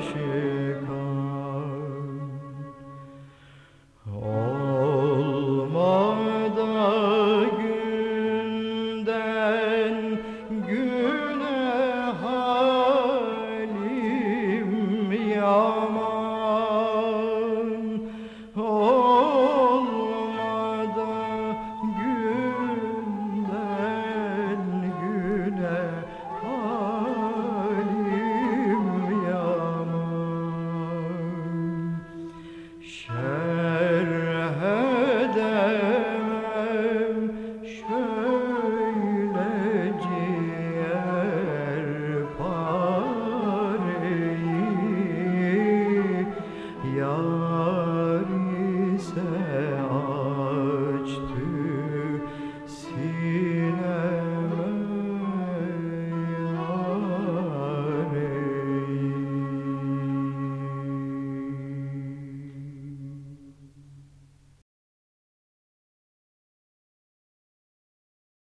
sure Oh.